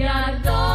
iar Domnul